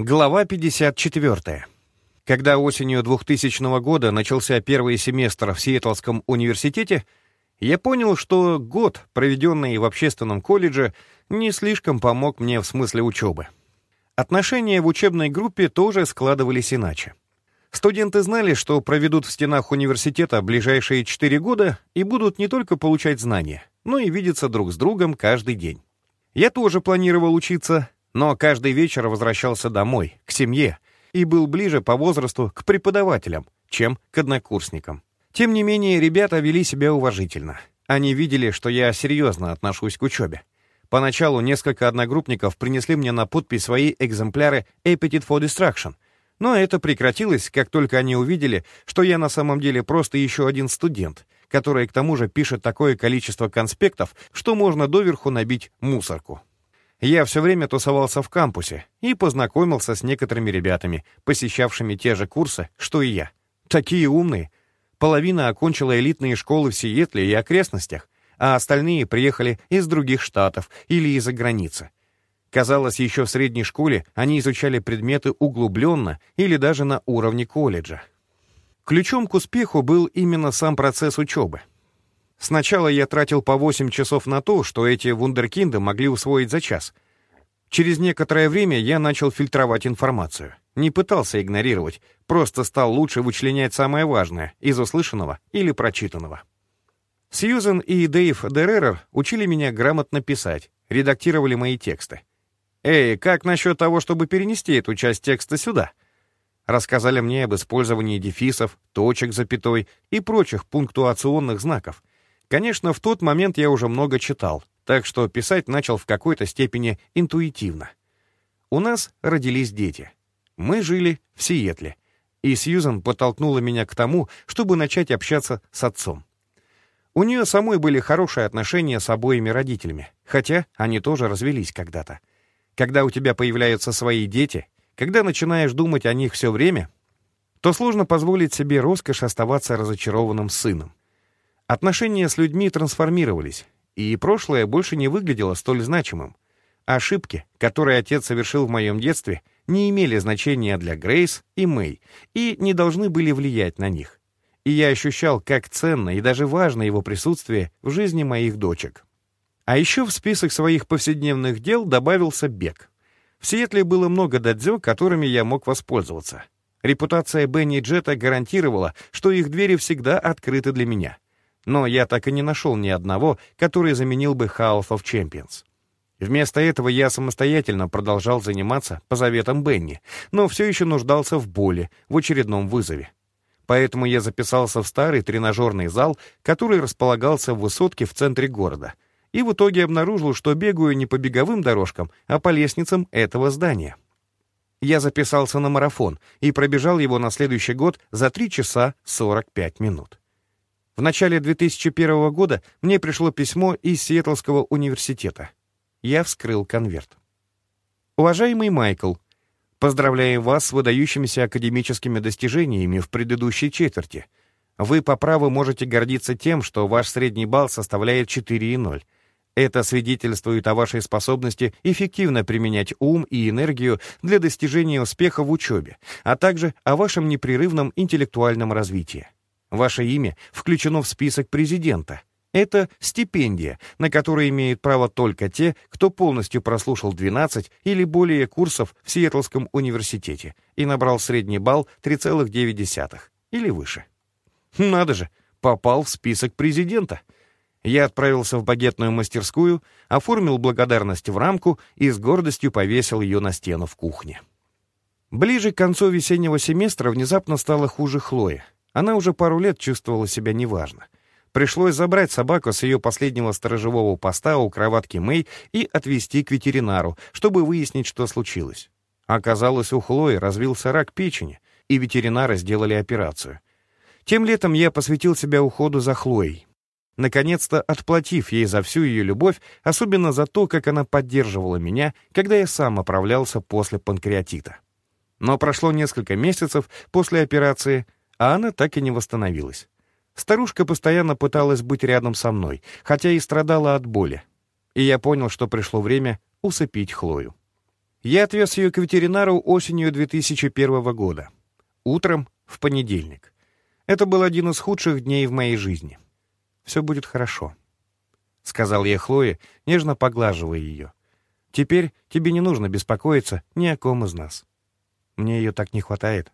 Глава 54. Когда осенью 2000 года начался первый семестр в Сиэтлском университете, я понял, что год, проведенный в общественном колледже, не слишком помог мне в смысле учебы. Отношения в учебной группе тоже складывались иначе. Студенты знали, что проведут в стенах университета ближайшие четыре года и будут не только получать знания, но и видеться друг с другом каждый день. Я тоже планировал учиться, но каждый вечер возвращался домой, к семье, и был ближе по возрасту к преподавателям, чем к однокурсникам. Тем не менее, ребята вели себя уважительно. Они видели, что я серьезно отношусь к учебе. Поначалу несколько одногруппников принесли мне на подпись свои экземпляры «Appetite for Destruction», но это прекратилось, как только они увидели, что я на самом деле просто еще один студент, который к тому же пишет такое количество конспектов, что можно доверху набить мусорку. Я все время тусовался в кампусе и познакомился с некоторыми ребятами, посещавшими те же курсы, что и я. Такие умные. Половина окончила элитные школы в Сиэтле и окрестностях, а остальные приехали из других штатов или из-за границы. Казалось, еще в средней школе они изучали предметы углубленно или даже на уровне колледжа. Ключом к успеху был именно сам процесс учебы. Сначала я тратил по 8 часов на то, что эти вундеркинды могли усвоить за час. Через некоторое время я начал фильтровать информацию. Не пытался игнорировать, просто стал лучше вычленять самое важное из услышанного или прочитанного. Сьюзен и Дэйв Деререр учили меня грамотно писать, редактировали мои тексты. «Эй, как насчет того, чтобы перенести эту часть текста сюда?» Рассказали мне об использовании дефисов, точек запятой и прочих пунктуационных знаков, Конечно, в тот момент я уже много читал, так что писать начал в какой-то степени интуитивно. У нас родились дети. Мы жили в Сиэтле, и Сьюзан подтолкнула меня к тому, чтобы начать общаться с отцом. У нее самой были хорошие отношения с обоими родителями, хотя они тоже развелись когда-то. Когда у тебя появляются свои дети, когда начинаешь думать о них все время, то сложно позволить себе роскошь оставаться разочарованным сыном. Отношения с людьми трансформировались, и прошлое больше не выглядело столь значимым. Ошибки, которые отец совершил в моем детстве, не имели значения для Грейс и Мэй и не должны были влиять на них. И я ощущал, как ценно и даже важно его присутствие в жизни моих дочек. А еще в список своих повседневных дел добавился бег. В Сиэтле было много дадзё, которыми я мог воспользоваться. Репутация Бенни Джета гарантировала, что их двери всегда открыты для меня — но я так и не нашел ни одного, который заменил бы House of Champions. Вместо этого я самостоятельно продолжал заниматься по заветам Бенни, но все еще нуждался в боли, в очередном вызове. Поэтому я записался в старый тренажерный зал, который располагался в высотке в центре города, и в итоге обнаружил, что бегаю не по беговым дорожкам, а по лестницам этого здания. Я записался на марафон и пробежал его на следующий год за 3 часа 45 минут. В начале 2001 года мне пришло письмо из Сиэтлского университета. Я вскрыл конверт. Уважаемый Майкл, поздравляем вас с выдающимися академическими достижениями в предыдущей четверти. Вы по праву можете гордиться тем, что ваш средний балл составляет 4,0. Это свидетельствует о вашей способности эффективно применять ум и энергию для достижения успеха в учебе, а также о вашем непрерывном интеллектуальном развитии. Ваше имя включено в список президента. Это стипендия, на которую имеют право только те, кто полностью прослушал 12 или более курсов в Сиэтлском университете и набрал средний балл 3,9 или выше. Надо же, попал в список президента. Я отправился в багетную мастерскую, оформил благодарность в рамку и с гордостью повесил ее на стену в кухне. Ближе к концу весеннего семестра внезапно стало хуже Хлои. Она уже пару лет чувствовала себя неважно. Пришлось забрать собаку с ее последнего сторожевого поста у кроватки Мэй и отвезти к ветеринару, чтобы выяснить, что случилось. Оказалось, у Хлои развился рак печени, и ветеринары сделали операцию. Тем летом я посвятил себя уходу за Хлоей, наконец-то отплатив ей за всю ее любовь, особенно за то, как она поддерживала меня, когда я сам оправлялся после панкреатита. Но прошло несколько месяцев после операции, а она так и не восстановилась. Старушка постоянно пыталась быть рядом со мной, хотя и страдала от боли. И я понял, что пришло время усыпить Хлою. Я отвез ее к ветеринару осенью 2001 года. Утром в понедельник. Это был один из худших дней в моей жизни. «Все будет хорошо», — сказал я Хлое, нежно поглаживая ее. «Теперь тебе не нужно беспокоиться ни о ком из нас. Мне ее так не хватает».